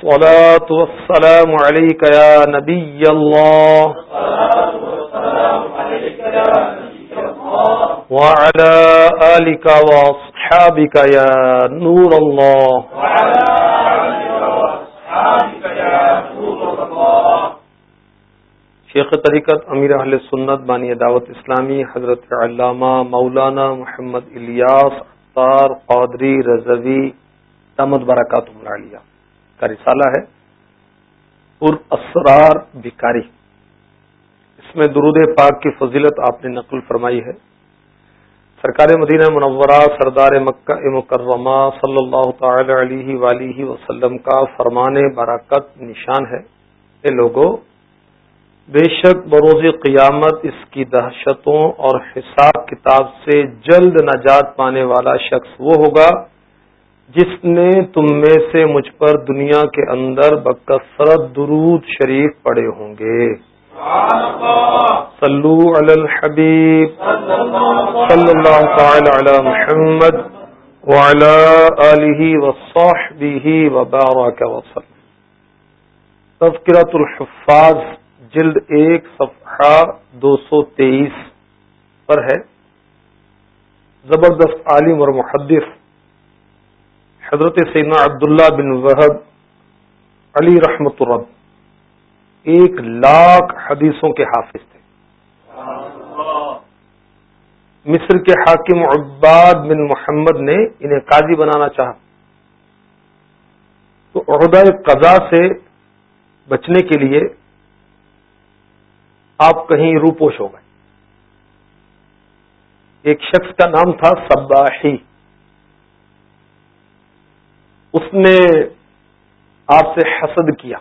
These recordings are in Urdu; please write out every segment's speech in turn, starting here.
الله الصلاة والسلام عليك يا نبي الله. وعلى آلك وأصحابك يا نور الله. وعلى آلك وأصحابك يا نور الله شیخ طریقت امیر اہل سنت بانی دعوت اسلامی حضرت علامہ مولانا محمد الیاس اختار قادری رضوی دامد برکات عمر کا رسالہ ہے، پر اسرار بکاری اس میں درود پاک کی فضیلت آپ نے نقل فرمائی ہے۔ سرکار مدینہ منورہ، سردار مکہ مکرمہ صلی اللہ تعالی علیہ ولیہ وسلم کا فرمان برکت نشان ہے۔ اے لوگوں بے شک بروز قیامت اس کی دہشتوں اور حساب کتاب سے جلد نجات پانے والا شخص وہ ہوگا جس نے تم میں سے مجھ پر دنیا کے اندر بکثرت درود شریف پڑے ہوں گے۔ صلو علی الحبیب۔ صلی اللہ تعالی علی محمد وعلی آلہ وصحبہ وبارک وسلم۔ تذکرۃ الحفاظ جلد ایک، صفحہ دو سو تیئیس پر ہے۔ زبردست عالم اور محدث حضرت سیدنا عبداللہ بن وحب علی رحمت الرب ایک لاکھ حدیثوں کے حافظ تھے۔ مصر کے حاکم عباد بن محمد نے انہیں قاضی بنانا چاہا۔ تو عہدہ قضا سے بچنے کے لیے آپ کہیں روپوش ہو گئے۔ ایک شخص کا نام تھا سباہی۔ اس نے آپ سے حسد کیا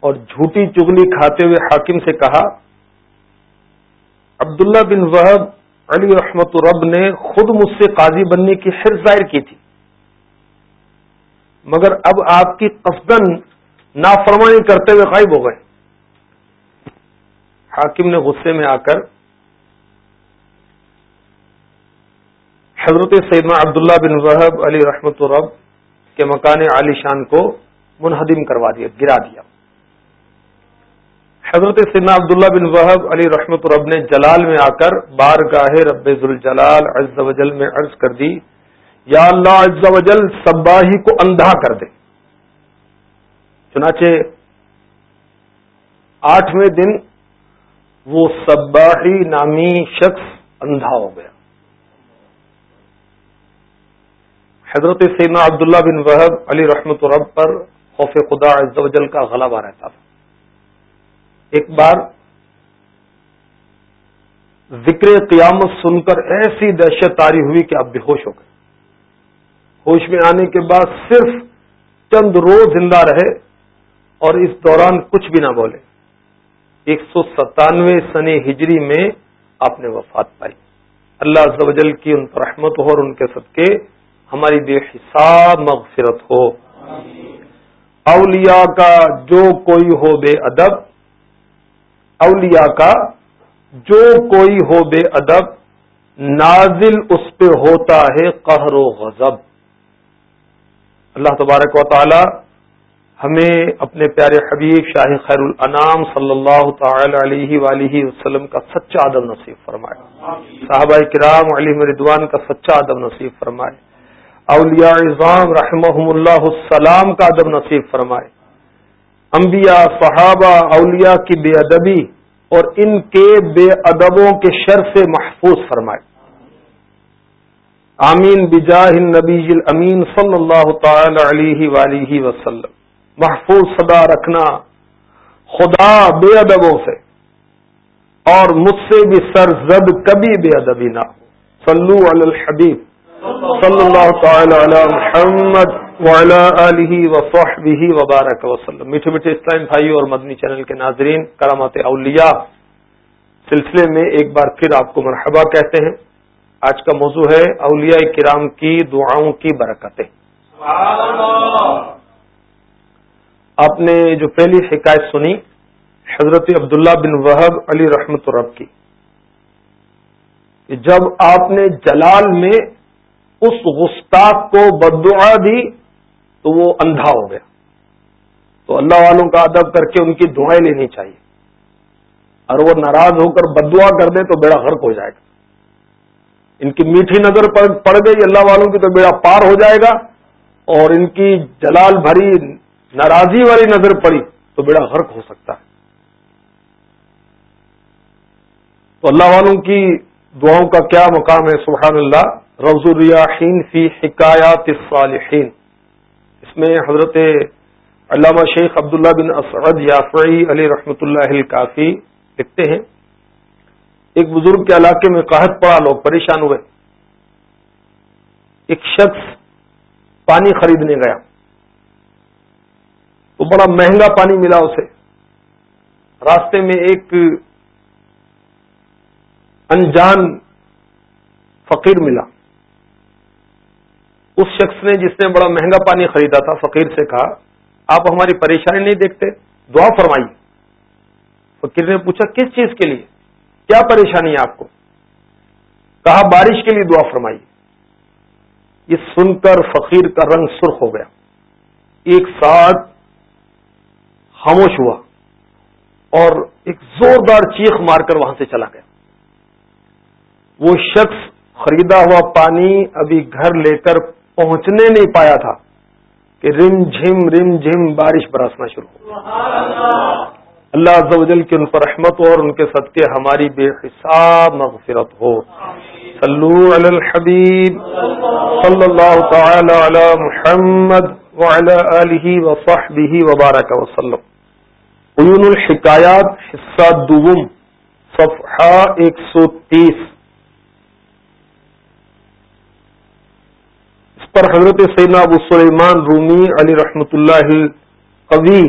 اور جھوٹی چگلی کھاتے ہوئے حاکم سے کہا، عبداللہ بن وحب علی رحمت رب نے خود مجھ سے قاضی بننے کی حر ظاہر کی تھی۔ مگر اب آپ کی قصدن نافرمانی کرتے ہوئے غائب ہو گئے۔ حاکم نے غصے میں آ کر حضرت سیدنا عبداللہ بن وحب علی رحمت الرب کے مکان عالی شان کو منہدم کروا دیا، گرا دیا۔ حضرت سیدنا عبداللہ بن وحب علی رحمت الرب نے جلال میں آ کر بار گاہ رب ذوالجلال عز و جل میں عرض کر دی، یا اللہ عز و جل سباہی کو اندھا کر دے۔ چنانچہ آٹھویں دن وہ سباہی نامی شخص اندھا ہو گیا۔ حضرت سینا عبداللہ بن وحب علی رحمت رب پر خوف خدا عز و جل کا غلبہ رہتا تھا۔ ایک بار ذکر قیامت سن کر ایسی دہشت تاری ہوئی کہ آپ بے ہوش ہو گئے۔ ہوش میں آنے کے بعد صرف چند روز زندہ رہے اور اس دوران کچھ بھی نہ بولے۔ ایک سو ستانوے سنی ہجری میں آپ نے وفات پائی۔ اللہ عز و جل کی ان پر رحمت ہو اور ان کے صدقے ہماری بے حساب مغفرت ہو۔ اولیاء کا جو کوئی ہو بے ادب، اولیاء کا جو کوئی ہو بے ادب، نازل اس پہ ہوتا ہے قہر و غضب۔ اللہ تبارک و تعالی ہمیں اپنے پیارے حبیب شاہ خیر الانام صلی اللہ تعالی علیہ ولیہ وسلم کا سچا ادب نصیب فرمائے۔ صحابہ کرام علی مردوان کا سچا ادب نصیب فرمائے۔ اولیاء اظام رحمہم اللہ السلام کا ادب نصیب فرمائے۔ انبیاء، صحابہ، اولیاء کی بے ادبی اور ان کے بے ادبوں کے شر سے محفوظ فرمائے۔ آمین بجاہ النبی الامین صلی اللہ تعالی علیہ ولیہ وسلم محفوظ صدا رکھنا خدا بے ادبوں سے اور مجھ سے بھی سر زد کبھی بے ادبی نہ ہو۔ صلو علی الحبیب۔ صلی اللہ تعالی علی محمد وعلی آلہ وصحبہ وبارک وسلم میٹھے میٹھے اسلام بھائی اور مدنی چینل کے ناظرین، کرامات اولیاء، سلسلے میں ایک بار پھر آپ کو مرحبا کہتے ہیں۔ آج کا موضوع ہے اولیاء کرام کی دعاؤں کی برکتیں۔ آپ نے جو پہلی شکایت سنی، حضرت عبداللہ بن وحب علی رحمت رب کی۔ جب آپ نے جلال میں اس گستاخ کو بدعا دی تو وہ اندھا ہو گیا۔ تو اللہ والوں کا ادب کر کے ان کی دعائیں لینی چاہیے۔ اور وہ ناراض ہو کر بدعا کر دے تو بیڑا غرق ہو جائے گا۔ ان کی میٹھی نظر پڑ گئی اللہ والوں کی تو بیڑا پار ہو جائے گا۔ اور ان کی جلال بھری ناراضی والی نظر پڑی تو بیڑا غرق ہو سکتا ہے۔ تو اللہ والوں کی دعاؤں کا کیا مقام ہے؟ سبحان اللہ۔ روز الریاحین فی حکایات الصالحین اس میں حضرت علامہ شیخ عبداللہ بن اسعد یافعی علی رحمۃ اللہ کافی لکھتے ہیں۔ ایک بزرگ کے علاقے میں قحط پڑا، لوگ پریشان ہوئے۔ ایک شخص پانی خریدنے گیا۔ تو بڑا مہنگا پانی ملا اسے۔ راستے میں ایک انجان فقیر ملا۔ اس شخص نے جس نے بڑا مہنگا پانی خریدا تھا، فقیر سے کہا، آپ ہماری پریشانی نہیں دیکھتے، دعا فرمائیے۔ فقیر نے پوچھا، کس چیز کے لیے؟ کیا پریشانی ہے آپ کو؟ کہا، بارش کے لیے دعا فرمائیے۔ یہ سن کر فقیر کا رنگ سرخ ہو گیا۔ ایک ساتھ خاموش ہوا اور ایک زوردار چیخ مار کر وہاں سے چلا گیا۔ وہ شخص خریدا ہوا پانی ابھی گھر لے کر پہنچنے نہیں پایا تھا کہ رم جھم رم جھم بارش برسنا شروع ہو اللہ عز و جل کی ان پر رحمت ہو اور ان کے صدقے ہماری بے حساب مغفرت ہو۔ صلو علی الحبیب صلی اللہ تعالی علی محمد وعلی آلہ وصحبہ وبارک وسلم۔ عیون الحکایات حصہ دوم، صفحہ ایک سو تیس۔ پر حضرت سیدنا ابو سلیمان رومی علی رحمۃ اللہ قوی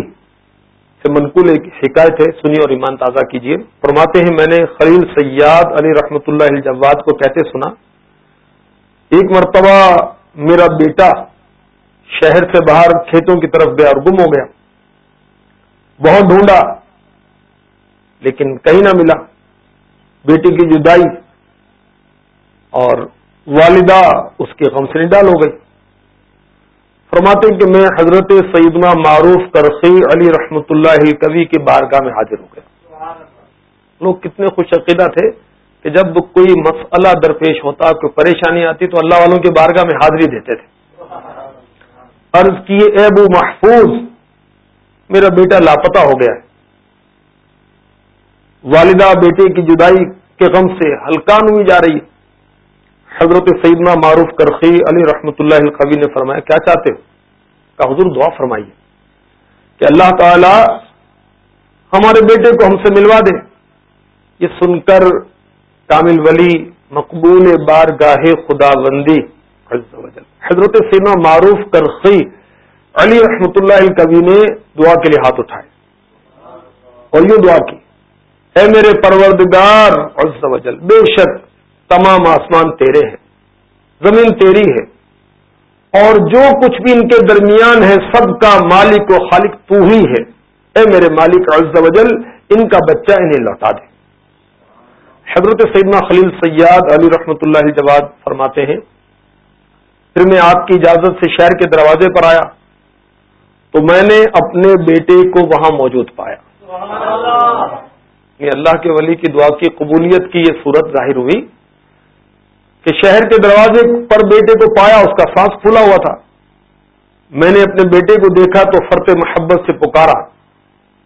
سے منقول ایک حکایت ہے سنی اور ایمان تازہ کیجیے فرماتے ہیں، میں نے خلیل سیاد علی رحمۃ اللہ جواد کو کہتے سنا، ایک مرتبہ میرا بیٹا شہر سے باہر کھیتوں کی طرف گیا اور گم ہو گیا۔ بہت ڈھونڈا، لیکن کہیں نہ ملا۔ بیٹی کی جدائی اور والدہ اس کے غم سے نڈال ہو گئی۔ فرماتے ہیں کہ میں حضرت سیدنا معروف کرخی علی رحمت اللہ کبھی کے بارگاہ میں حاضر ہو گیا۔ لوگ کتنے خوش عقیدہ تھے کہ جب کوئی مسئلہ درپیش ہوتا، کوئی پریشانی آتی تو اللہ والوں کے بارگاہ میں حاضری دیتے تھے۔ عرض کیے، اے ابو محفوظ، میرا بیٹا لاپتا ہو گیا ہے۔ والدہ بیٹے کی جدائی کے غم سے ہلکان ہوئی جا رہی۔ ہے حضرت سیدنا معروف کرخی علی رحمۃ اللہ القوی نے فرمایا، کیا چاہتے ہو؟ کہ حضور دعا فرمائیے۔ کہ اللہ تعالی ہمارے بیٹے کو ہم سے ملوا دے۔ یہ سن کر کامل ولی، مقبول بار گاہ خدا بندی حضرت سیدنا معروف کرخی علی رحمۃ اللہ القوی نے دعا کے لیے ہاتھ اٹھائے۔ اور یوں دعا کی، اے میرے پروردگار بے شک تمام آسمان تیرے ہیں، زمین تیری ہے۔ اور جو کچھ بھی ان کے درمیان ہے، سب کا مالک و خالق تو ہی ہے۔ اے میرے مالک عز و جل، ان کا بچہ انہیں لوٹا دے۔ حضرت سیدنا خلیل سیاد علی رحمۃ اللہ جواد فرماتے ہیں، پھر میں آپ کی اجازت سے شہر کے دروازے پر آیا، تو میں نے اپنے بیٹے کو وہاں موجود پایا۔ یہ اللہ کے ولی کی دعا کی قبولیت کی یہ صورت ظاہر ہوئی۔ کہ شہر کے دروازے پر بیٹے کو پایا، اس کا سانس پھولا ہوا تھا۔ میں نے اپنے بیٹے کو دیکھا تو فرت محبت سے پکارا۔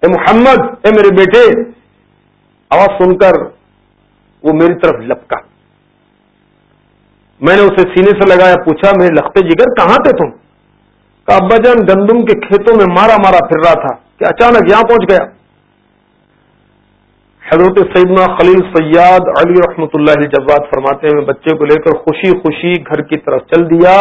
اے محمد، اے میرے بیٹے، آواز سن کر وہ میری طرف لپکا۔ میں نے اسے سینے سے لگایا، پوچھا، میرے لختے جگر کہاں تھے تم؟ کہ ابا جان، گندم کے کھیتوں میں مارا مارا پھر رہا تھا۔ کہ اچانک یہاں پہنچ گیا؟ حضرت سیدنا خلیل سیاد علی رحمۃ اللہ جواد فرماتے ہیں میں بچے کو لے کر خوشی خوشی گھر کی طرف چل دیا۔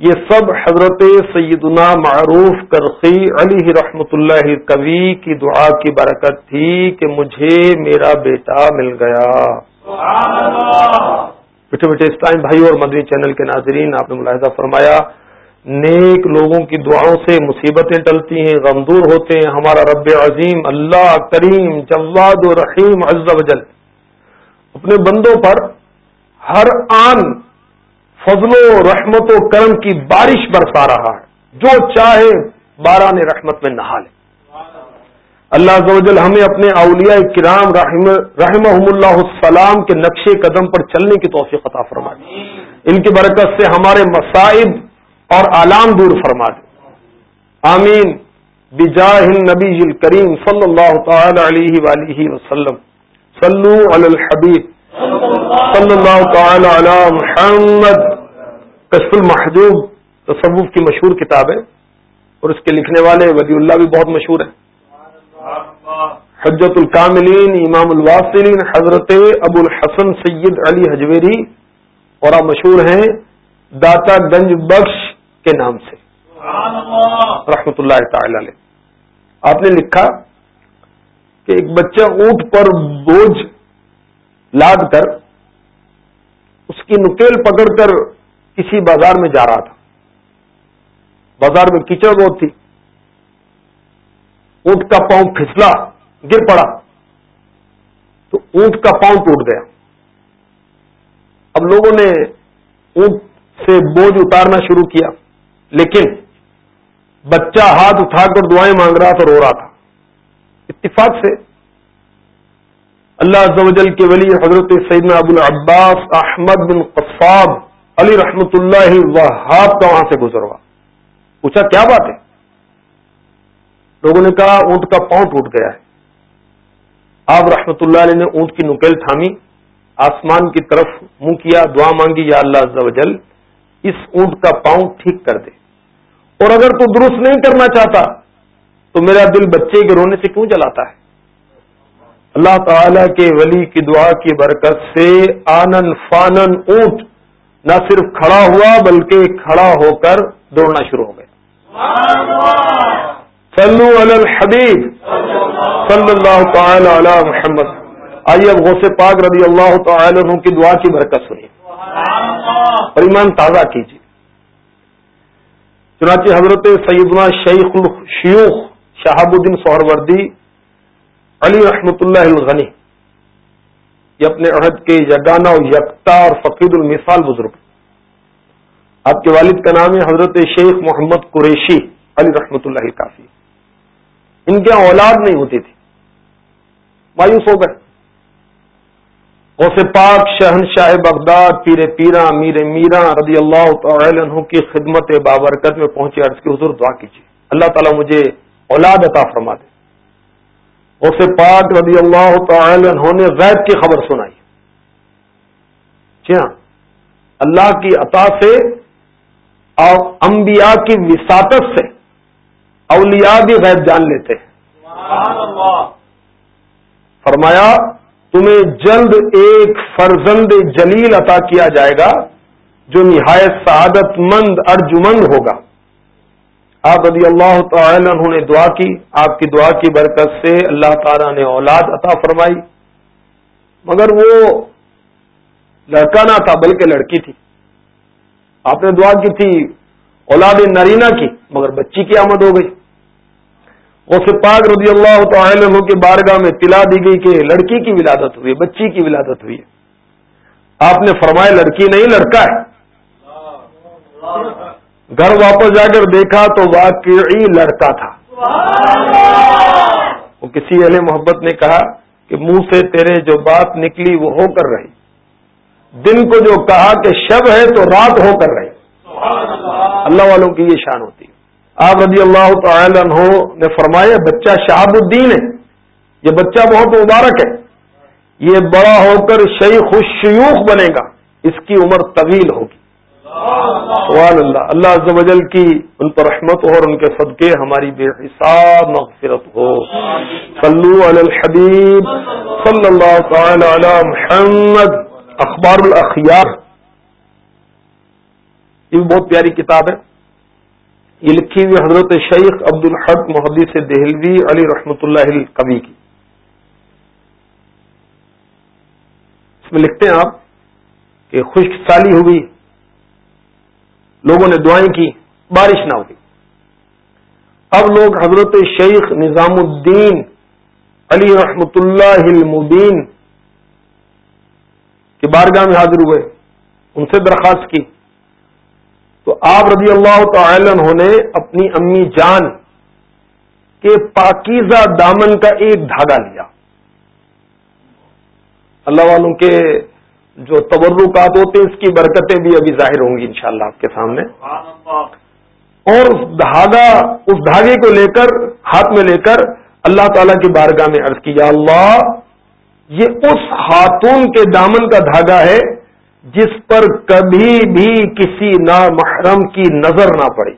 یہ سب حضرت سیدنا معروف کرخی علی رحمۃ اللہ کبی کی دعا کی برکت تھی کہ مجھے میرا بیٹا مل گیا۔ بیٹھے بیٹھے اسلام بھائی اور مدنی چینل کے ناظرین آپ نے ملاحظہ فرمایا۔ نیک لوگوں کی دعاؤں سے مصیبتیں ٹلتی ہیں غمدور ہوتے ہیں۔ ہمارا رب عظیم، اللہ کریم، جواد و رحیم، عز و جل۔ اپنے بندوں پر ہر آن فضل و رحمت و کرم کی بارش برسا رہا ہے۔ جو چاہے باران رحمت میں نہا لے۔ اللہ عز ہمیں اپنے اولیاء کرام رحم اللہ السلام کے نقش قدم پر چلنے کی توفیق عطا فرمائے۔ ان کی برکت سے ہمارے مصائب اور آلام دور فرما دے۔ آمین۔ بجاہ نبی کریم صلی اللہ تعالی علیہ وآلہ وسلم۔ صلو علی الحبیب۔ صلی اللہ تعالی علی محمد۔ کشف المحجوب۔ تصوف کی مشہور کتاب ہے۔ اور اس کے لکھنے والے ولی اللہ بھی بہت مشہور ہیں۔ حجت الکاملین، امام الواصلین، حضرت ابو الحسن سید علی حجویری۔ اور آپ مشہور ہیں۔ داتا گنج بخش۔ کے نام سے۔ رحمت اللہ تعالی علیہ۔ آپ نے لکھا کہ ایک بچہ اونٹ پر بوجھ لاد کر اس کی نکیل پکڑ کر کسی بازار میں جا رہا تھا۔ بازار میں کیچڑ بہت تھی۔ اونٹ کا پاؤں پھسلا، گر پڑا۔ تو اونٹ کا پاؤں ٹوٹ گیا۔ اب لوگوں نے اونٹ سے بوجھ اتارنا شروع کیا۔ لیکن بچہ ہاتھ اٹھا کر دعائیں مانگ رہا تھا، رو رہا تھا۔ اتفاق سے اللہ زوجل کے ولی حضرت سیدنا ابو العباس احمد بن قصاب علی رحمت اللہ وہاب کا وہاں سے گزر ہوا۔ پوچھا، کیا بات ہے؟ لوگوں نے کہا، اونٹ کا پاؤں ٹوٹ گیا ہے۔ آپ رحمت اللہ علیہ نے اونٹ کی نکیل تھامی، آسمان کی طرف منہ کیا، دعا مانگی، یا اللہ زوجل اس اونٹ کا پاؤں ٹھیک کر دے۔ اور اگر تو درست نہیں کرنا چاہتا، تو میرا دل بچے کے رونے سے کیوں جلاتا ہے؟ اللہ تعالی کے ولی کی دعا کی برکت سے آنن فانن اونٹ نہ صرف کھڑا ہوا، بلکہ کھڑا ہو کر دوڑنا شروع ہو گیا۔ صلو علی الحبیب۔ صلی اللہ تعالی علی محمد۔ آئیے اب غوث پاک رضی اللہ تعالی عنہ کی دعا کی برکت سنیے۔ اور ایمان تازہ کیجیے۔ چنانچہ حضرت سیدنا شیخ الشیوخ شہاب الدین سہروردی علی رحمت اللہ الغنی، یہ اپنے عہد کے یگانہ و یکتا اور فقید المثال بزرگ۔ آپ کے والد کا نام ہے حضرت شیخ محمد قریشی علی رحمت اللہ کافی ان کے اولاد نہیں ہوتی تھی۔ مایوس ہو گئے۔ غوث پاک شہن شاہ بغداد پیر پیرا میر میرا رضی اللہ تعالی عنہ کی خدمت بابرکت میں پہنچے عرض کی حضور دعا کیجیے۔ اللہ تعالیٰ مجھے اولاد عطا فرما دے۔ غوث پاک رضی اللہ تعالی عنہ نے غیب کی خبر سنائی۔ جی ہاں اللہ کی عطا سے اور انبیاء کی وساطت سے اولیاء بھی غیب جان لیتے ہیں۔ فرمایا تمہیں جلد ایک فرزند جلیل عطا کیا جائے گا، جو نہایت سعادت مند ارجمند ہوگا۔ آپ رضی اللہ تعالی انہوں نے دعا کی۔ آپ کی دعا کی برکت سے اللہ تعالی نے اولاد عطا فرمائی۔ مگر وہ لڑکا نہ تھا، بلکہ لڑکی تھی۔ آپ نے دعا کی تھی، اولاد نرینا کی، مگر بچی کی آمد ہو گئی۔ غوث پاک رضی اللہ تعالی عنہ کے بارگاہ میں تلا دی گئی کہ لڑکی کی ولادت ہوئی، بچی کی ولادت ہوئی۔ آپ نے فرمایا، لڑکی نہیں، لڑکا ہے۔ گھر واپس جا کر دیکھا تو واقعی لڑکا تھا۔ وہ کسی اہل محبت نے کہا کہ منہ سے تیرے جو بات نکلی وہ ہو کر رہی۔ دن کو جو کہا کہ شب ہے تو رات ہو کر رہی۔ اللہ والوں کی یہ شان ہوتی۔ ہے آپ رضی اللہ تعالی عنہ نے فرمایا، بچہ شہاب الدین ہے۔ یہ بچہ بہت مبارک ہے۔ یہ بڑا ہو کر شیخ الشیوخ بنے گا۔ اس کی عمر طویل ہوگی۔ سبحان اللہ۔ اللہ عز و جل کی ان پر رحمت ہو اور ان کے صدقے ہماری بے حساب مغفرت ہو۔ صلو علی الحبیب صلی اللہ تعالی علی محمد۔ اخبار الاخیار۔ یہ بھی بہت پیاری کتاب ہے۔ یہ لکھی ہوئی حضرت شیخ عبد الحق محدث دہلوی علی رحمت اللہ کبھی کی۔ اس میں لکھتے ہیں آپ کہ خشک سالی ہوئی لوگوں نے دعائیں کی، بارش نہ ہوئی اب لوگ حضرت شیخ نظام الدین علی رحمت اللہ المبین کی بارگاہ میں حاضر ہوئے، ان سے درخواست کی۔ تو آپ رضی اللہ تعالی عنہ نے اپنی امی جان کے پاکیزہ دامن کا ایک دھاگا لیا۔ اللہ والوں کے جو تبرکات ہوتے ہیں، اس کی برکتیں بھی ابھی ظاہر ہوں گی انشاءاللہ آپ کے سامنے۔ اور اس دھاگا، اس دھاگے کو لے کر، ہاتھ میں لے کر اللہ تعالی کی بارگاہ میں عرض کیا اللہ، یہ اس خاتون کے دامن کا دھاگا ہے جس پر کبھی بھی کسی نا محرم کی نظر نہ پڑی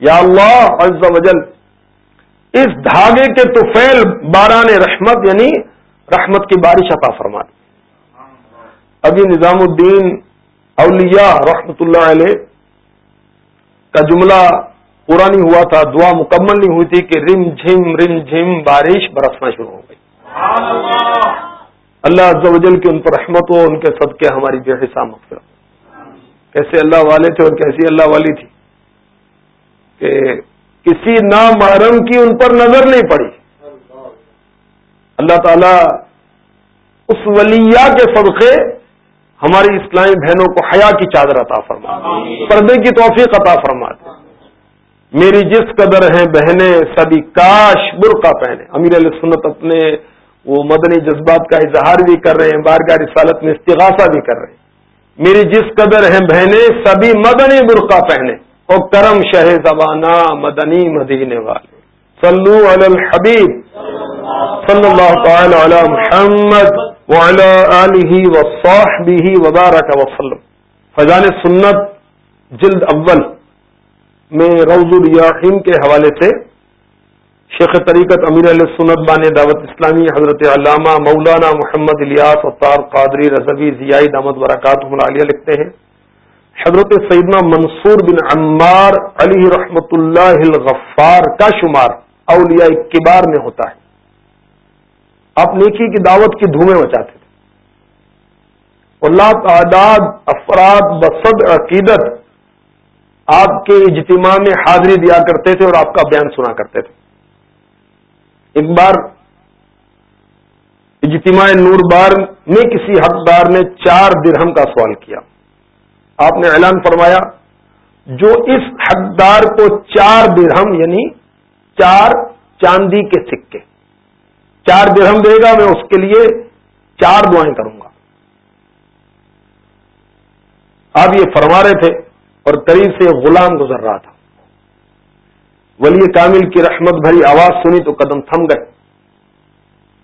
یا اللہ عز و جل، اس دھاگے کے توفیل باران رحمت یعنی رحمت کی بارش عطا فرما دی ابھی نظام الدین اولیاء رحمت اللہ علیہ کا جملہ پورا نہیں ہوا تھا، دعا مکمل نہیں ہوئی تھی کہ رم جھم رم جھم بارش برسنا شروع ہو گئی۔ اللہ عز و جل کی ان پر رحمت ہو ان کے صدقے ہماری بے حساب مقصد کیسے اللہ والے تھے اور کیسی اللہ والی تھی کہ کسی نامحرم کی ان پر نظر نہیں پڑی۔ اللہ تعالی اس ولیہ کے صدقے ہماری اسلامی بہنوں کو حیا کی چادر عطا فرما پردے کی توفیق عطا فرما دے۔ میری جس قدر ہیں بہنیں سبھی کاش برقع پہنے۔ امیر علیہ سنت اپنے وہ مدنی جذبات کا اظہار بھی کر رہے ہیں، بارگاہ رسالت میں استغاثہ بھی کر رہے ہیں۔ میری جس قدر ہیں بہنیں، سبھی مدنی برقع پہنے۔ اور کرم شہ زبانہ مدنی مدینے والے۔ صلو علی الحبیب۔ صلی اللہ تعالی علی محمد وعلى آله وصحبه وسلم فضان سنت جلد اول میں روز الریاحیم کے حوالے سے شیخ طریقت امیر علیہ سنت بان دعوت اسلامی حضرت علامہ مولانا محمد الیاس اطار قادری رضوی ضیائی دامد برکات عالیہ لکھتے ہیں۔ حضرت سیدنا منصور بن عمار علی رحمت اللہ الغفار کا شمار اولیاء کبار میں ہوتا ہے۔ آپ نیکی کی دعوت کی دھومیں مچاتے تھے۔ اللہ تعداد، افراد بصد عقیدت آپ کے اجتماع میں حاضری دیا کرتے تھے اور آپ کا بیان سنا کرتے تھے۔ ایک بار اجتماع نور بار میں کسی حقدار نے چار درہم کا سوال کیا۔ آپ نے اعلان فرمایا، جو اس حقدار کو چار درہم یعنی چار چاندی کے سکے چار درہم دے گا، میں اس کے لیے چار دعائیں کروں گا۔ آپ یہ فرما رہے تھے اور قریب سے غلام گزر رہا تھا۔ ولی کامل کی رحمت بھری آواز سنی تو قدم تھم گئے۔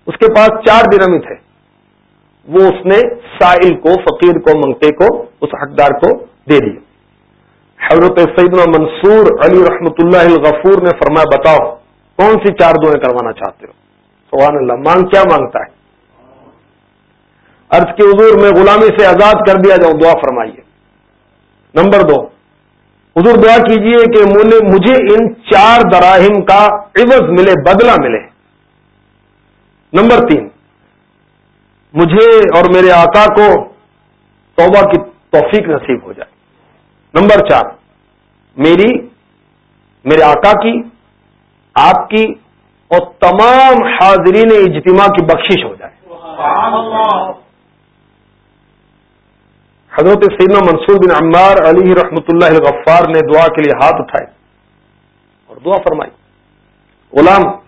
اس کے پاس چار درہم تھے۔ وہ اس نے سائل کو، فقیر کو، منگتے کو، اس حقدار کو دے دیا حضرت سیدنا منصور علی رحمت اللہ الغفور نے فرمایا، بتاؤ، کون سی چار دعائیں کروانا چاہتے ہو؟ سبحان اللہ، مانگ کیا مانگتا ہے؟ ارض کے حضور، میں غلامی سے آزاد کر دیا جاؤں، دعا فرمائیے۔ نمبر دو حضور دعا کیجیے کہ مجھے ان چار دراہم کا عوض ملے، بدلہ ملے۔ نمبر تین، مجھے اور میرے آقا کو توبہ کی توفیق نصیب ہو جائے۔ نمبر چار، میری، میرے آقا کی، آپ کی اور تمام حاضرین اجتماع کی بخشش ہو جائے۔ حضرت سیدنا منصور بن عمار علی رحمت اللہ غفار نے دعا کے لیے ہاتھ اٹھائے اور دعا فرمائی۔ غلام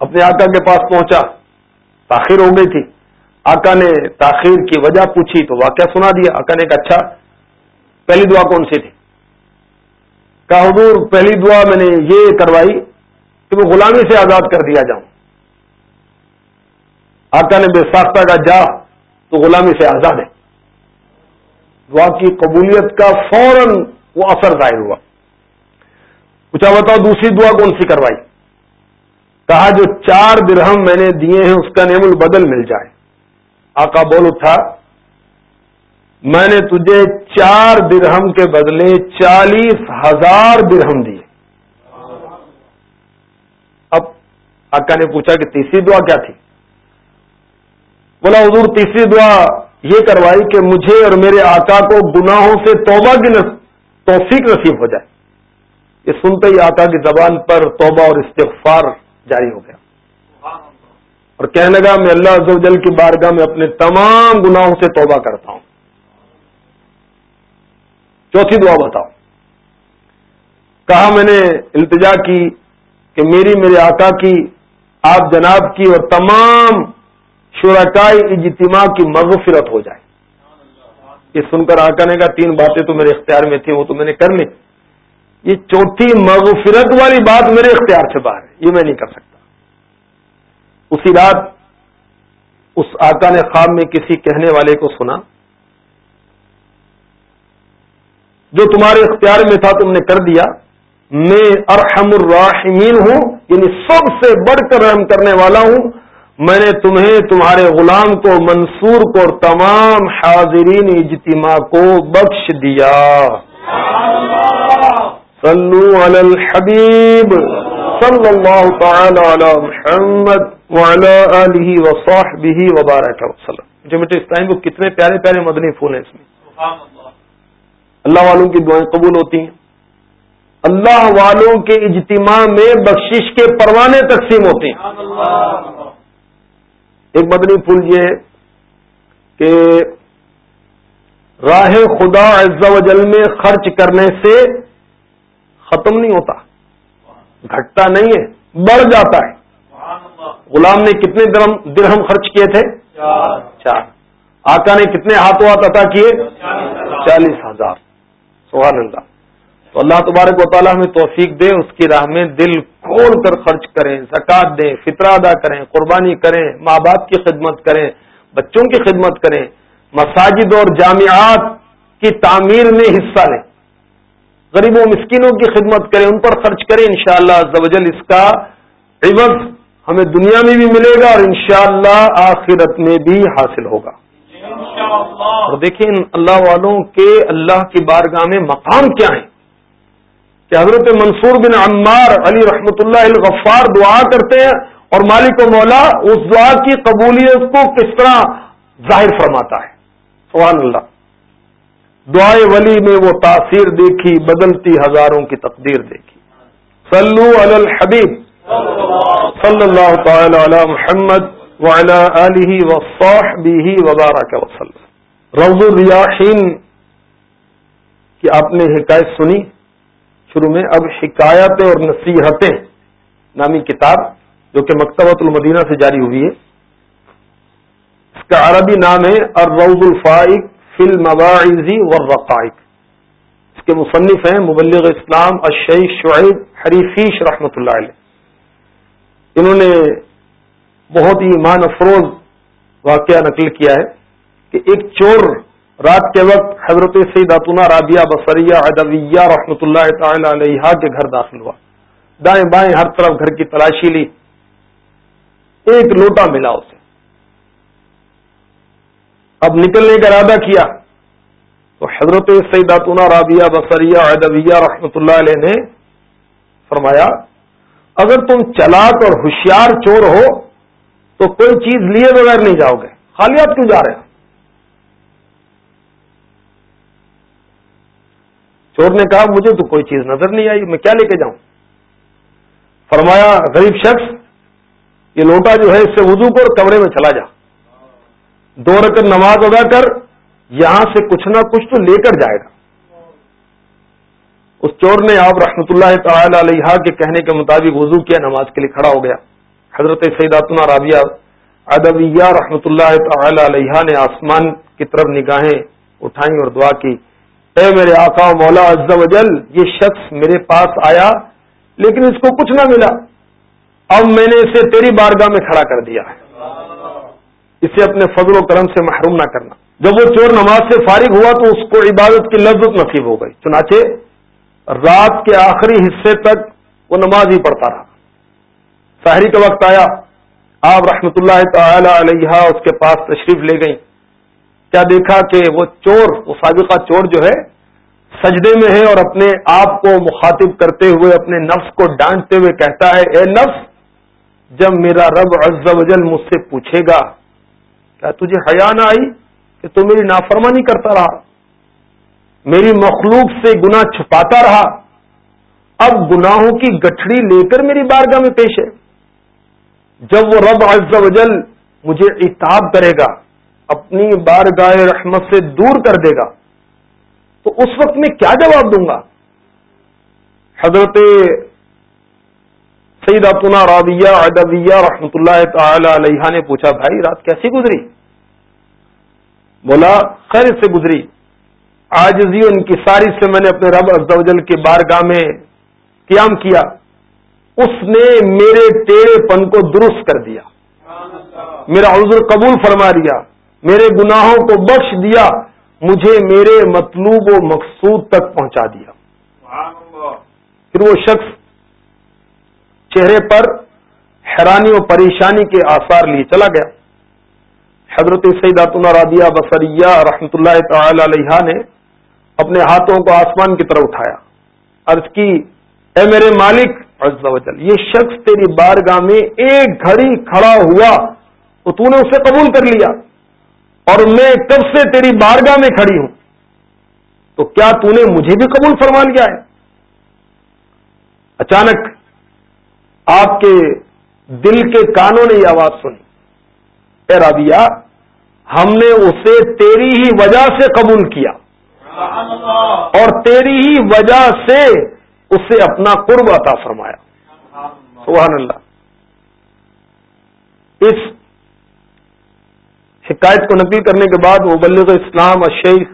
اپنے آقا کے پاس پہنچا، تاخیر ہو گئی تھی۔ آقا نے تاخیر کی وجہ پوچھی تو واقعہ سنا دیا۔ آقا نے کہا اچھا پہلی دعا کون سی تھی؟ کہا، حضور، پہلی دعا میں نے یہ کروائی کہ وہ غلامی سے آزاد کر دیا جاؤں۔ آقا نے بے ساختہ کا جا، تو غلامی سے آزاد ہے۔ دعا کی قبولیت کا فوراً وہ اثر ظاہر ہوا۔ پوچھا بتاؤ، دوسری دعا کون سی کروائی؟ کہا، جو چار درہم میں نے دیے ہیں، اس کا نیم البدل مل جائے۔ آقا بول اٹھا، میں نے تجھے چار درہم کے بدلے چالیس ہزار درہم دیے۔ اب آقا نے پوچھا کہ تیسری دعا کیا تھی؟ بولا، حضور، تیسری دعا یہ کروائی کہ مجھے اور میرے آقا کو گناہوں سے توبہ کی توفیق نصیب ہو جائے۔ یہ سنتے ہی آقا کی زبان پر توبہ اور استغفار جاری ہو گیا۔ اور کہنے لگا، میں اللہ عز و جل کی بارگاہ میں اپنے تمام گناہوں سے توبہ کرتا ہوں۔ چوتھی دعا بتاؤ کہا میں نے التجا کی کہ میری میرے آقا کی، آپ جناب کی اور تمام شرکائی اجتماع کی مغفرت ہو جائے۔ یہ سن کر آقا نے کہا، تین باتیں تو میرے اختیار میں تھیں، وہ تو میں نے کر لی یہ چوتھی مغفرت والی بات میرے اختیار سے باہر ہے، یہ میں نہیں کر سکتا۔ اسی رات اس آقا نے خواب میں کسی کہنے والے کو سنا، جو تمہارے اختیار میں تھا، تم نے کر دیا۔ میں ارحم الراحمین ہوں یعنی سب سے بڑھ کر رحم کرنے والا ہوں میں نے تمہیں تمہارے غلام کو منصور کو اور تمام حاضرین اجتماع کو بخش دیا۔ صلو علی الحبیب صلی اللہ تعالی علی محمد وعلی آلہ وصحبہ وبارک وسلم۔ جو میٹھے اس ٹائم کو کتنے پیارے پیارے مدنی پھول ہیں اس میں۔ اللہ والوں کی دعائیں قبول ہوتی ہیں۔ اللہ والوں کے اجتماع میں بخشش کے پروانے تقسیم ہوتے ہیں۔ ایک مدنی پھول یہ کہ راہ خدا عز و جل میں خرچ کرنے سے ختم نہیں ہوتا۔ گھٹتا نہیں ہے، بڑھ جاتا ہے۔ غلام نے کتنے درم، درہم خرچ کیے تھے؟ چار۔ آقا نے کتنے ہاتھوں ہاتھ عطا کیے؟ چالیس ہزار۔ سبحان اللہ۔ تو اللہ تبارک و تعالیٰ ہمیں توفیق دے، اس کی راہ میں دل کھول کر خرچ کریں زکات دیں، فطرہ ادا کریں، قربانی کریں، ماں باپ کی خدمت کریں، بچوں کی خدمت کریں، مساجد اور جامعات کی تعمیر میں حصہ لیں۔ غریبوں، مسکینوں کی خدمت کریں، ان پر خرچ کریں، انشاءاللہ شاء اللہ اس کا عوض ہمیں دنیا میں بھی ملے گا اور انشاءاللہ آخرت میں بھی حاصل ہوگا۔ اور دیکھیں اللہ والوں کے اللہ کی بارگاہ میں مقام کیا ہے کہ حضرت منصور بن عمار علی رحمت اللہ الغفار دعا کرتے ہیں اور مالک و مولا اس دعا کی قبولیت کو کس طرح ظاہر فرماتا ہے؟ سبحان اللہ۔ دعائے ولی میں وہ تاثیر دیکھی، بدلتی ہزاروں کی تقدیر دیکھی۔ صلو علی الحبیب۔ صلی اللہ تعالی علی محمد وبارک وسلم۔ روز الریاحین کی آپ نے حکایت سنی؟ شروع میں اب حکایتیں اور نصیحتیں، نامی کتاب جو کہ مکتبۃ المدینہ سے جاری ہوئی ہے۔ اس کا عربی نام ہے الروز الفائق فل مواعظی والرقائق۔ اس کے مصنف ہیں مبلغ اسلام الشیخ شعیب حریفیش رحمۃ اللہ علیہ۔ انہوں نے بہت ہی ایمان افروز واقعہ نقل کیا ہے کہ ایک چور رات کے وقت حضرت سیداتنا رابعہ بصریہ ادویہ رحمۃ اللہ تعالی علیہ کے گھر داخل ہوا۔ دائیں بائیں ہر طرف گھر کی تلاشی لی۔ ایک لوٹا ملا اسے۔ اب نکلنے کا ارادہ کیا۔ تو حضرت سیداتنا رابعہ بصریہ ادویہ رحمۃ اللہ علیہ نے فرمایا، اگر تم چلاک اور ہوشیار چور ہو، تو کوئی چیز لیے بغیر نہیں جاؤ گے۔ خالی آپ کیوں جا رہے ہیں چور نے کہا مجھے تو کوئی چیز نظر نہیں آئی، میں کیا لے کے جاؤں؟ فرمایا، غریب شخص، یہ لوٹا جو ہے، اس سے وضو کو کمرے میں چلا جا۔ دو رقم نماز ادا کر، یہاں سے کچھ نہ کچھ تو لے کر جائے گا۔ اس چور نے آپ رحمت اللہ تعالی علیہ کے کہنے کے مطابق وضو کیا، نماز کے لیے کھڑا ہو گیا۔ حضرت سیداتنا رابعہ ادبیہ رحمۃ اللہ تعالی علیہ نے آسمان کی طرف نگاہیں اٹھائیں اور دعا کی۔ اے میرے آقا مولا عز و جل، یہ شخص میرے پاس آیا، لیکن اس کو کچھ نہ ملا۔ اب میں نے اسے تیری بارگاہ میں کھڑا کر دیا ہے۔ اسے اپنے فضل و کرم سے محروم نہ کرنا۔ جب وہ چور نماز سے فارغ ہوا تو اس کو عبادت کی لذت نصیب ہو گئی۔ چنانچہ، رات کے آخری حصے تک وہ نماز ہی پڑھتا رہا۔ شاہری کا وقت آیا۔ آپ رحمت اللہ تعالی علیہ اس کے پاس تشریف لے گئی کیا دیکھا کہ وہ چور، وہ سابقہ چور جو ہے، سجدے میں ہے اور اپنے آپ کو مخاطب کرتے ہوئے، اپنے نفس کو ڈانٹتے ہوئے کہتا ہے، اے نفس، جب میرا رب عز و جل مجھ سے پوچھے گا، کیا تجھے حیا نہ آئی کہ تو میری نافرمانی کرتا رہا؟ میری مخلوق سے گنا چھپاتا رہا؟ اب گناہوں کی گٹھڑی لے کر میری بارگاہ میں پیش ہے۔ جب وہ رب عز و جل مجھے اتاب کرے گا اپنی بارگاہ رحمت سے دور کر دے گا۔ تو اس وقت میں کیا جواب دوں گا؟ حضرت سیداتنا رابیہ ادبیہ رحمت اللہ تعالی علیہ نے پوچھا، بھائی، رات کیسی گزری؟ بولا، خیر سے گزری۔ آجزی ان کی ساری سے میں نے اپنے رب ازدوجل کے بارگاہ میں قیام کیا۔ اس نے میرے ٹیڑے پن کو درست کر دیا۔ میرا عذر قبول فرما دیا۔ میرے گناہوں کو بخش دیا مجھے میرے مطلوب و مقصود تک پہنچا دیا۔ پھر وہ شخص چہرے پر حیرانی و پریشانی کے آثار لیے چلا گیا۔ حضرت سعید رادیہ بصریہ رحمت اللہ تعالی علیہ نے اپنے ہاتھوں کو آسمان کی طرف اٹھایا۔ عرض کی اے میرے مالک عز و جل یہ شخص تیری بارگاہ میں ایک گھڑی کھڑا ہوا تو تو نے اسے قبول کر لیا۔ اور میں کب سے تیری بارگاہ میں کھڑی ہوں؟ تو کیا تو نے مجھے بھی قبول فرما لیا ہے؟ اچانک آپ کے دل کے کانوں نے یہ آواز سنی۔ اے رابعہ، ہم نے اسے تیری ہی وجہ سے قبول کیا۔ اور تیری ہی وجہ سے اسے اپنا قرب عطا فرمایا۔ سبحان اللہ۔ اس شکایت کو نقل کرنے کے بعد مبلغ اسلام الشیخ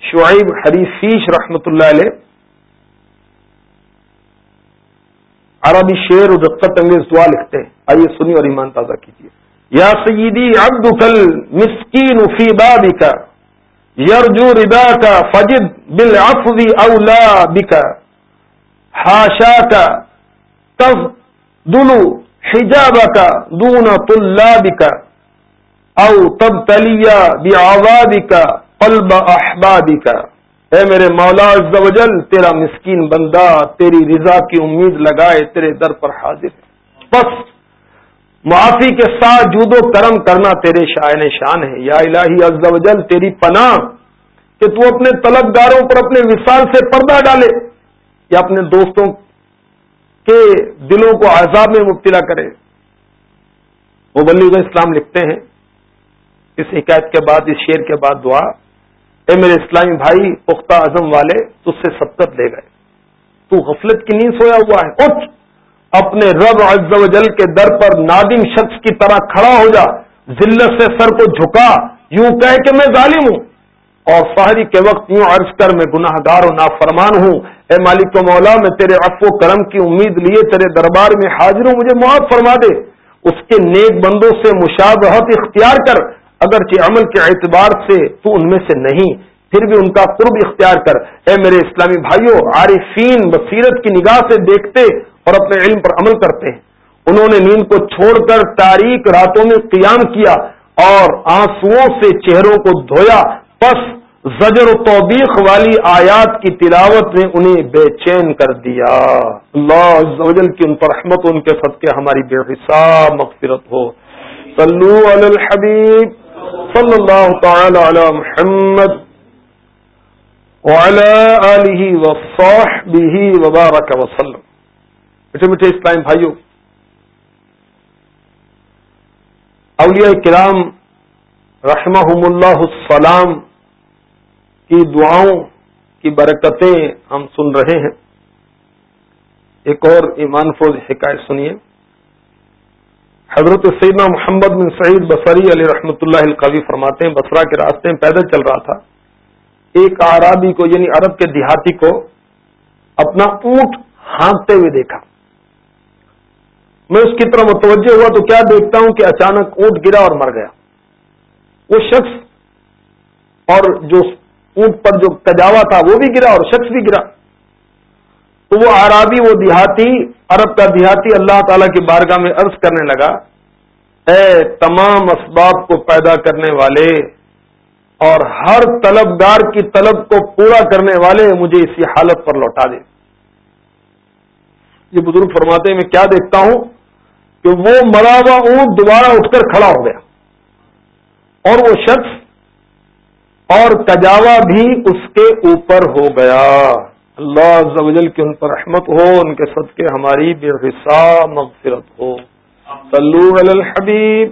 شعیب حریفیش رحمت اللہ علیہ عربی شعر و دقت انگیز دعا لکھتے ہیں۔ آئیے سنی اور ایمان تازہ کیجیے۔ یا سیدی عبد کل مسکین فی بابک، یرجو ردا کا فجد بل اولا بکا ہاشا کا تب دلو حجاب کا دون طلاب کا او تب تلیا بھی آبادی کا قلب احبادی کا اے میرے مولا عز و جل، تیرا مسکین بندہ، تیری رضا کی امید لگائے، تیرے در پر حاضر۔ بس، معافی کے ساتھ جود و کرم کرنا تیرے شاعن شان ہے۔ یا الہی عز و جل، تیری پناہ کہ تو اپنے طلبگاروں پر اپنے وصال سے پردہ ڈالے، یا اپنے دوستوں کے دلوں کو عذاب میں مبتلا کرے۔ وہ بلی اسلام لکھتے ہیں اس حکایت کے بعد، اس شعر کے بعد دعا، اے میرے اسلامی بھائی، پختہ اعظم والے تج سے سبقت لے گئے۔ تو غفلت کی نیند سویا ہوا ہے، اٹھ۔ اپنے رب عز و جل کے در پر نادم شخص کی طرح کھڑا ہو جا۔ ذلت سے سر کو جھکا۔ یوں کہہ کہ میں ظالم ہوں۔ اور فہری کے وقت یوں عرض کر، میں گناہ گار و نافرمان ہوں۔ اے مالک و مولا، میں تیرے و کرم کی امید لیے، تیرے دربار میں حاضر ہوں، مجھے معاف فرما دے۔ اس کے نیک بندوں سے مشابہت اختیار کر۔ اگرچہ عمل کے اعتبار سے تو ان میں سے نہیں، پھر بھی ان کا قرب اختیار کر۔ اے میرے اسلامی بھائیوں عارفین بصیرت کی نگاہ سے دیکھتے اور اپنے علم پر عمل کرتے۔ ہیں انہوں نے نیند کو چھوڑ کر تاریخ راتوں میں قیام کیا اور آنسو سے چہروں کو دھویا۔ پس زجر و توبیخ والی آیات کی تلاوت نے انہیں بے چین کر دیا۔ اللہ عزوجل کی ان پر رحمت ان کے صدقے ہماری بے حساب مغفرت ہو۔ صلو علی الحبیب۔ صلی اللہ تعالی علی محمد وعلى آله وصحبه وبارك وسلم میٹھے میٹھے اسلام بھائیوں، اولیاء کرام رحمہم اللہ السلام کی دعاؤں کی برکتیں ہم سن رہے ہیں۔ ایک اور ایمان فوج حکایت سنیے۔ حضرت سیدنا محمد بن سعید بصری علی رحمۃ اللہ القوی فرماتے ہیں بسرا کے راستے میں پیدل چل رہا تھا۔ ایک عربی کو یعنی عرب کے دیہاتی کو اپنا اونٹ ہانکتے ہوئے دیکھا۔ میں اس کی طرح متوجہ ہوا تو کیا دیکھتا ہوں کہ اچانک اونٹ گرا اور مر گیا۔ وہ شخص اور جو اونٹ پر جو کجاوا تھا وہ بھی گرا اور شخص بھی گرا۔ تو وہ عرابی وہ دیہاتی، عرب کا دیہاتی اللہ تعالی کی بارگاہ میں عرض کرنے لگا، اے تمام اسباب کو پیدا کرنے والے اور ہر طلبگار کی طلب کو پورا کرنے والے مجھے اسی حالت پر لوٹا دے۔ یہ بزرگ فرماتے ہیں، میں کیا دیکھتا ہوں کہ وہ مرا ہوا اونٹ دوبارہ اٹھ کر کھڑا ہو گیا۔ اور وہ شخص اور کجاوا بھی اس کے اوپر ہو گیا۔ اللہ زوجل کی ان پر رحمت ہو، ان کے صدقے ہماری بے حصہ مغفرت ہو۔ صلو علی الحبیب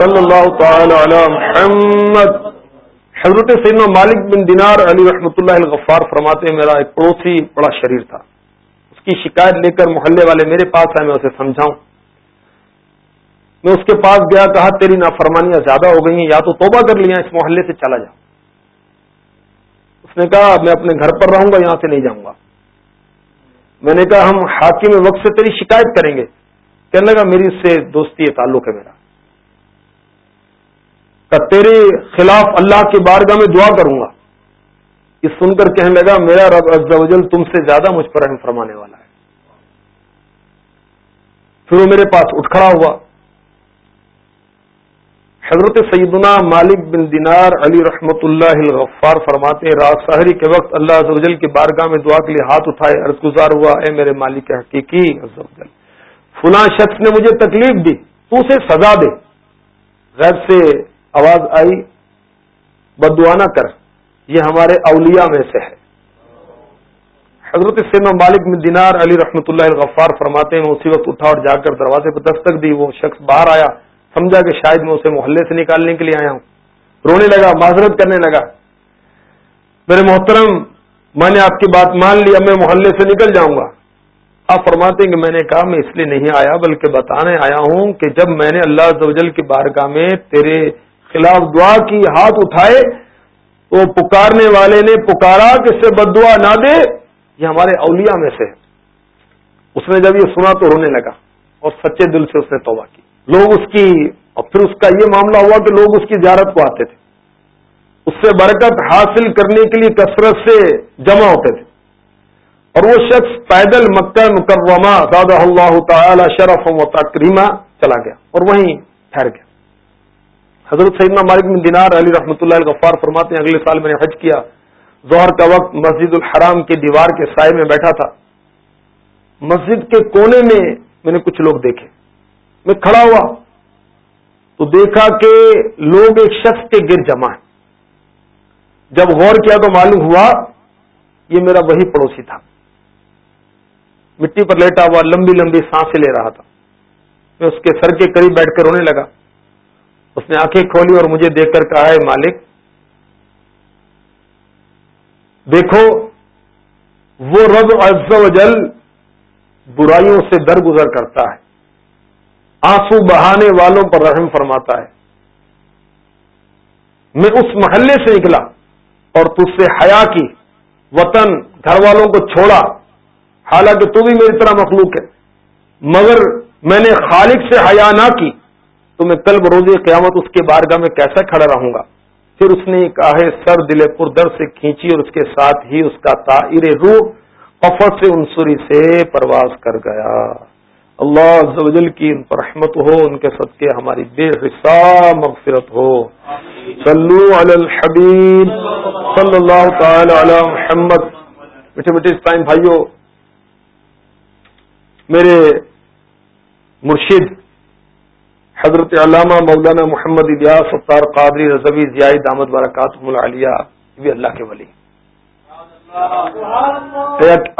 صلی اللہ تعالی علی محمد۔ حضرت سیدنا مالک بن دینار علی رحمۃ اللہ الغفار فرماتے میرا ایک پڑوسی بڑا شریر تھا۔ اس کی شکایت لے کر محلے والے میرے پاس آئے، میں اسے سمجھاؤں۔ میں اس کے پاس گیا، کہا، تیری نافرمانیاں زیادہ ہو گئی ہیں، یا تو توبہ کر لیا، اس محلے سے چلا جا۔ اس نے کہا، میں اپنے گھر پر رہوں گا، یہاں سے نہیں جاؤں گا۔ میں نے کہا، ہم حاکم وقت سے تیری شکایت کریں گے۔ کہنے لگا، میری اس سے دوستی ہے، تعلق ہے میرا۔ کہ تیرے خلاف اللہ کی بارگاہ میں دعا کروں گا۔ یہ سن کر کہنے لگا، میرا رب عز و جل تم سے زیادہ مجھ پر رحم فرمانے والا ہے۔ پھر وہ میرے پاس اٹھ کھڑا ہوا۔ حضرت سیدنا مالک بن دینار علی رحمت اللہ الغفار فرماتے رات سحری کے وقت اللہ عزوجل کی بارگاہ میں دعا کے لیے ہاتھ اٹھائے، عرض گزار ہوا، اے میرے مالک حقیقی عزوجل فلاں شخص نے مجھے تکلیف دی، تو اسے سزا دے۔ غیر سے آواز آئی بدعا نہ کر، یہ ہمارے اولیاء میں سے ہے۔ حضرت سیدنا مالک بن دینار علی رحمت اللہ الغفار فرماتے ہیں اسی وقت اٹھا اور جا کر دروازے پہ دستک دی، وہ شخص باہر آیا۔ سمجھا کہ شاید میں اسے محلے سے نکالنے کے لیے آیا ہوں۔ رونے لگا، معذرت کرنے لگا۔ میرے محترم، میں نے آپ کی بات مان لی، اب میں محلے سے نکل جاؤں گا۔ آپ فرماتے ہیں کہ میں نے کہا، میں اس لیے نہیں آیا، بلکہ بتانے آیا ہوں کہ جب میں نے اللہ زوجل کی بارگاہ میں تیرے خلاف دعا کی، ہاتھ اٹھائے تو پکارنے والے نے پکارا کہ اس سے بد دعا نہ دے، یہ ہمارے اولیاء میں سے۔ اس نے جب یہ سنا تو رونے لگا اور سچے دل سے اس نے توبہ کی۔ لوگ اس کی اور پھر اس کا یہ معاملہ ہوا کہ لوگ اس کی زیارت کو آتے تھے۔ اس سے برکت حاصل کرنے کے لیے کثرت سے جمع ہوتے تھے۔ اور وہ شخص پیدل مکہ مکرمہ دادا اللہ تعالی شرف و تقریمہ چلا گیا اور وہیں ٹھہر گیا۔ حضرت سیدنا مالک بن دینار علی رحمۃ اللہ الغفار فرماتے ہیں، اگلے سال میں نے حج کیا۔ ظہر کا وقت مسجد الحرام کے دیوار کے سائے میں بیٹھا تھا۔ مسجد کے کونے میں میں نے کچھ لوگ دیکھے۔ میں کھڑا ہوا۔ تو دیکھا کہ لوگ ایک شخص کے گر جمع ہیں۔ جب غور کیا تو معلوم ہوا یہ میرا وہی پڑوسی تھا۔ مٹی پر لیٹا ہوا، لمبی لمبی سانسیں لے رہا تھا۔ میں اس کے سر کے قریب بیٹھ کر رونے لگا۔ اس نے آنکھیں کھولی اور مجھے دیکھ کر کہا ہے مالک، دیکھو، وہ رب عز و جل برائیوں سے درگزر کرتا ہے۔ آنسو بہانے والوں پر رحم فرماتا ہے۔ میں اس محلے سے نکلا اور تج سے حیا کی، وطن، گھر والوں کو چھوڑا۔ حالانکہ تو بھی میری طرح مخلوق ہے۔ مگر میں نے خالق سے حیا نہ کی، تو میں کل بروز قیامت اس کے بارگاہ میں کیسا کھڑا رہوں گا؟ پھر اس نے کہا سر دل پر در سے کھینچی اور اس کے ساتھ ہی اس کا تائر روح قفت سے انسری سے پرواز کر گیا۔ اللہ عزوجل کی ان پر رحمت ہو ان کے صدقے ہماری بے حساب مغفرت ہو۔ صلو علی الحبیب صلی اللہ تعالی علی محمد۔ میٹھے میٹھے اسلام بھائیوں میرے مرشد حضرت علامہ مولانا محمد الیاس ستار قادری رضوی ضیائی دامد برکات العالیہ بھی اللہ کے ولی۔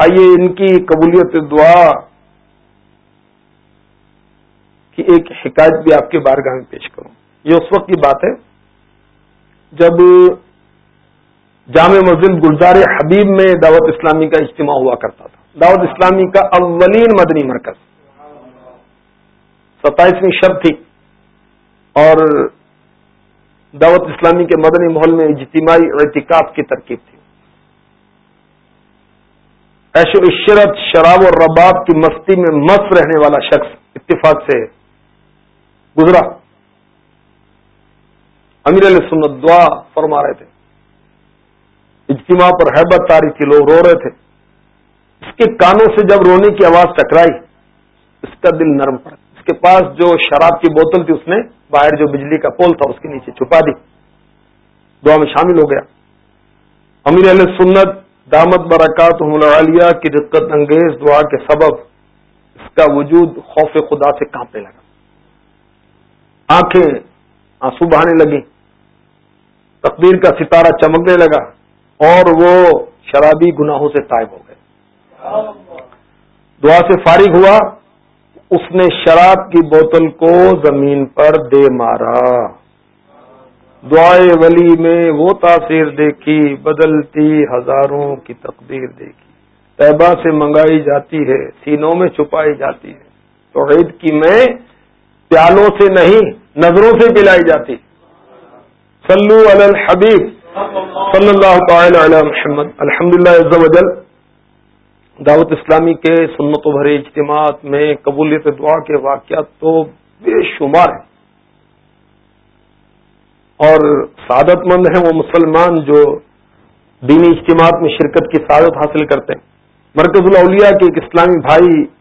آئیے ان کی قبولیت دعا کی ایک حکایت بھی آپ کے بارگاہ میں پیش کروں۔ یہ اس وقت کی بات ہے جب جامع مسجد گلزار حبیب میں دعوت اسلامی کا اجتماع ہوا کرتا تھا۔ دعوت اسلامی کا اولین مدنی مرکز۔ ستائیسویں شب تھی اور دعوت اسلامی کے مدنی محل میں اجتماعی اعتکاف کی ترکیب تھی۔ ایش و عشرت شراب اور رباب کی مستی میں مست رہنے والا شخص اتفاق سے گزرا۔ امیر علیہ سنت دعا فرما رہے تھے۔ اجتماع پر حیبت تاری تھی لوگ رو رہے تھے۔ اس کے کانوں سے جب رونے کی آواز ٹکرائی، اس کا دل نرم پڑا۔ اس کے پاس جو شراب کی بوتل تھی، اس نے باہر جو بجلی کا پول تھا، اس کے نیچے چھپا دی۔ دعا میں شامل ہو گیا۔ امیر علیہ سنت دامت برکات عالیہ کی رقت انگیز دعا کے سبب اس کا وجود خوف خدا سے کانپنے لگا۔ آنکھیں آنسو بہانے لگی تقدیر کا ستارہ چمکنے لگا اور وہ شرابی گناہوں سے طائب ہو گئے۔ دعا سے فارغ ہوا، اس نے شراب کی بوتل کو زمین پر دے مارا۔ دعائے ولی میں وہ تاثیر دیکھی، بدلتی ہزاروں کی تقدیر دیکھی۔ طیبہ سے منگائی جاتی ہے، سینوں میں چھپائی جاتی ہے۔ تو عید کی میں پیالوں سے نہیں، نظروں سے پلائی جاتی۔ صلو علی الحبیب صلی اللہ تعالی علی محمد۔ الحمد للہ دعوت اسلامی کے سنت و بھرے اجتماعات میں قبولیت دعا کے واقعات تو بے شمار ہیں۔ اور سعادت مند ہیں وہ مسلمان جو دینی اجتماعات میں شرکت کی سعادت حاصل کرتے ہیں۔ مرکز الاولیاء کے ایک اسلامی بھائی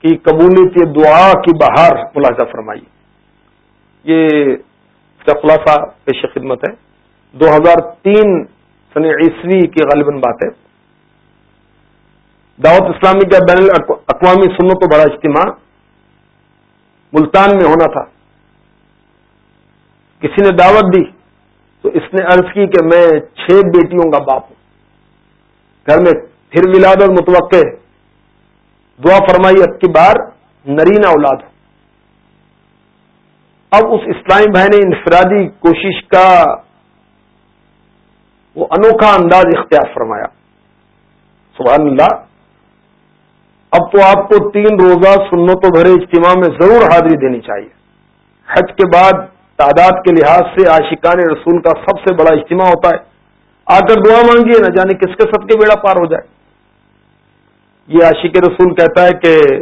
کی قبولیت دعا کی بہار ملاحظہ فرمائی۔ یہ کا خلاصہ پیش خدمت ہے۔ دو ہزار تین سن عیسوی کی غالباً بات ہے۔ دعوت اسلامی کا بین الاقوامی سنت و بڑا اجتماع ملتان میں ہونا تھا۔ کسی نے دعوت دی تو اس نے عرض کی کہ میں چھ بیٹیوں کا باپ ہوں۔ گھر میں پھر ولادت متوقع دعا فرمائی اب کی بار نرینا اولاد اب اس اسلامی بھائی نے انفرادی کوشش کا وہ انوکھا انداز اختیار فرمایا۔ سبحان اللہ۔ اب تو آپ کو تین روزہ سنت و بھرے اجتماع میں ضرور حاضری دینی چاہیے۔ حج کے بعد تعداد کے لحاظ سے عاشقان رسول کا سب سے بڑا اجتماع ہوتا ہے۔ آ کر دعا مانگیے، نہ جانے کس کے سب کے بیڑا پار ہو جائے۔ یہ عاشق رسول کہتا ہے کہ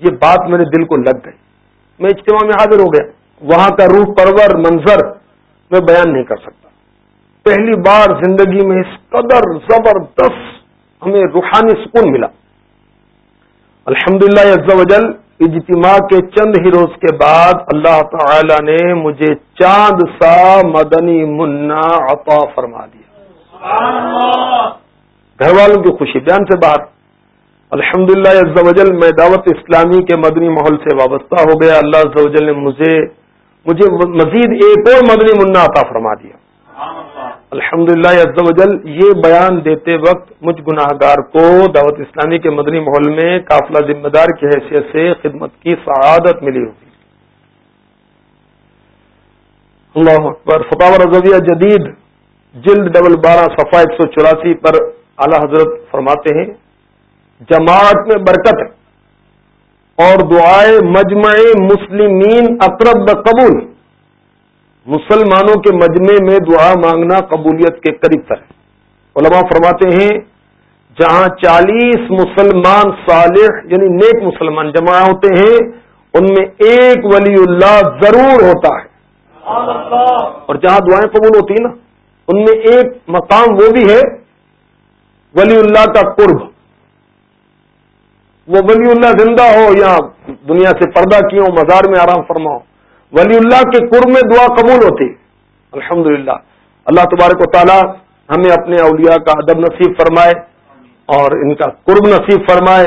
یہ بات میرے دل کو لگ گئی۔ میں اجتماع میں حاضر ہو گیا۔ وہاں کا روح پرور منظر میں بیان نہیں کر سکتا۔ پہلی بار زندگی میں اس قدر زبردست ہمیں روحانی سکون ملا۔ الحمدللہ للہ اجتماع کے چند ہی روز کے بعد اللہ تعالی نے مجھے چاند سا مدنی منا عطا فرما دیا۔ گھر والوں کی خوشی بیان سے باہر۔ الحمد للہ میں دعوت اسلامی کے مدنی ماحول سے وابستہ ہو گیا۔ اللہ نے مجھے مجھے مزید ایک اور مدنی منا عطا فرما دیا۔ الحمد للہ یہ بیان دیتے وقت مجھ گناہ گار کو دعوت اسلامی کے مدنی ماحول میں قافلہ ذمہ دار کی حیثیت سے خدمت کی سعادت ملی ہوگی۔ اللہ اکبر۔ فتح رضویہ جدید جلد ڈبل بارہ صفا ایک سو چوراسی پر اعلی حضرت فرماتے ہیں۔ جماعت میں برکت ہے۔ اور دعائے مجمع مسلمین اقرب قبول۔ مسلمانوں کے مجمع میں دعا مانگنا قبولیت کے قریب تر ہے۔ علماء فرماتے ہیں، جہاں چالیس مسلمان صالح یعنی نیک مسلمان جمع ہوتے ہیں، ان میں ایک ولی اللہ ضرور ہوتا ہے۔ اور جہاں دعائیں قبول ہوتی ہیں نا، ان میں ایک مقام وہ بھی ہے، ولی اللہ کا قرب۔ وہ ولی اللہ زندہ ہو یا دنیا سے پردہ کی ہو، مزار میں آرام فرماؤ۔ ولی اللہ کے قرب میں دعا قبول ہوتی۔ الحمد اللہ تبارک و تعالی ہمیں اپنے اولیاء کا ادب نصیب فرمائے اور ان کا قرب نصیب فرمائے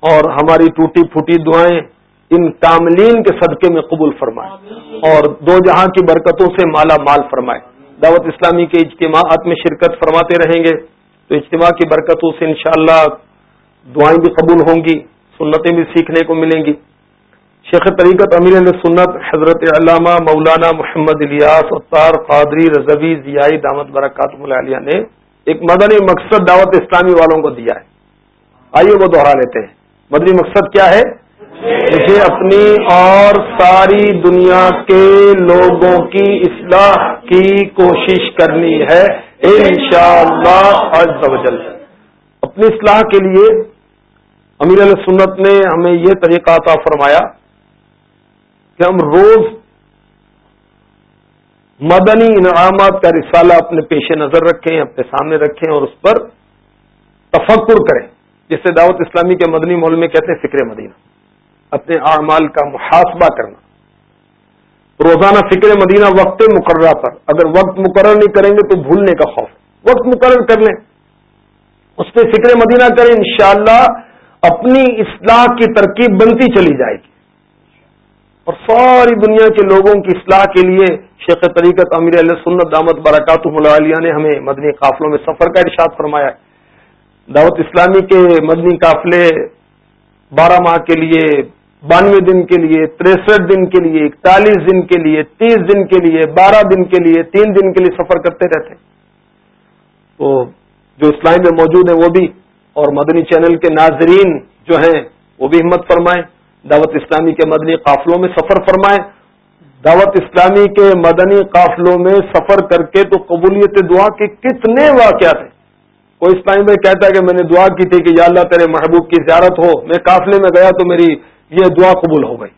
اور ہماری ٹوٹی پھوٹی دعائیں ان تاملین کے صدقے میں قبول فرمائے اور دو جہاں کی برکتوں سے مالا مال فرمائے۔ دعوت اسلامی کے اجتماعات میں شرکت فرماتے رہیں گے۔ تو اجتماع کی برکتوں سے انشاءاللہ دعائیں بھی قبول ہوں گی، سنتیں بھی سیکھنے کو ملیں گی۔ شیخ طریقت امیر سنت حضرت علامہ مولانا محمد الیاس اطار قادری رضوی ضیائی دامت برکات ملیہ نے ایک مدنی مقصد دعوت اسلامی والوں کو دیا ہے۔ آئیے وہ دوہرا لیتے ہیں۔ مدنی مقصد کیا ہے؟ مجھے اپنی اور ساری دنیا کے لوگوں کی اصلاح کی کوشش کرنی ہے۔ انشاءاللہ شاء اللہ اپنی اصلاح کے لیے امیر علیہ سنت نے ہمیں یہ طریقہ عطا فرمایا کہ ہم روز مدنی انعامات کا رسالہ اپنے پیش نظر رکھیں، اپنے سامنے رکھیں اور اس پر تفکر کریں، جس سے دعوت اسلامی کے مدنی مول میں کہتے ہیں فکر مدینہ، اپنے اعمال کا محاسبہ کرنا۔ روزانہ فکر مدینہ وقت مقررہ پر، اگر وقت مقرر نہیں کریں گے تو بھولنے کا خوف وقت مقرر کر لیں۔ اس پہ فکر مدینہ کریں، انشاءاللہ اپنی اصلاح کی ترکیب بنتی چلی جائے گی۔ اور ساری دنیا کے لوگوں کی اصلاح کے لیے شیخ طریقت امیر علیہ سنت دامت برکات ملیہ نے ہمیں مدنی قافلوں میں سفر کا ارشاد فرمایا۔ دعوت اسلامی کے مدنی قافلے بارہ ماہ کے لیے، بانوے دن کے لیے، تریسٹھ دن کے لیے، اکتالیس دن کے لیے، تیس دن کے لیے، بارہ دن کے لیے، تین دن کے لیے سفر کرتے رہتے۔ تو جو اسلام میں موجود ہیں وہ بھی، اور مدنی چینل کے ناظرین جو ہیں، وہ بھی ہمت فرمائیں، دعوت اسلامی کے مدنی قافلوں میں سفر فرمائیں۔ دعوت اسلامی کے مدنی قافلوں میں سفر کر کے تو قبولیت دعا کے کتنے واقعات ہیں۔ کوئی اسلامی بھائی کہتا ہے کہ میں نے دعا کی تھی کہ یا اللہ تیرے محبوب کی زیارت ہو، میں قافلے میں گیا تو میری یہ دعا قبول ہو گئی۔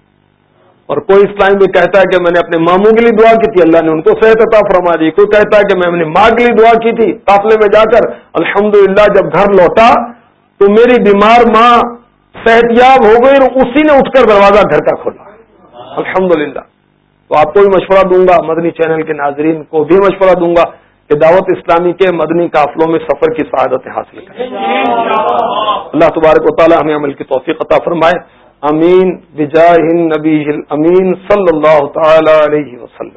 اور کوئی اسلامی بھی کہتا ہے کہ میں نے اپنے ماموں کے لیے دعا کی تھی، اللہ نے ان کو صحت عطا فرما دی۔ کوئی کہتا ہے کہ میں اپنی ماں کے لیے دعا کی تھی، قافلے میں جا کر الحمدللہ جب گھر لوٹا تو میری بیمار ماں صحت یاب ہو گئی اور اسی نے اٹھ کر دروازہ گھر کا کھولا۔ الحمد تو آپ کو بھی مشورہ دوں گا، مدنی چینل کے ناظرین کو بھی مشورہ دوں گا کہ دعوت اسلامی کے مدنی قافلوں میں سفر کی سعادت حاصل کریں۔ اللہ تبارک و تعالی ہمیں عمل کی توفیق عطا فرمائے۔ امین بجاہ النبی امین صلی اللہ تعالی علیہ وسلم۔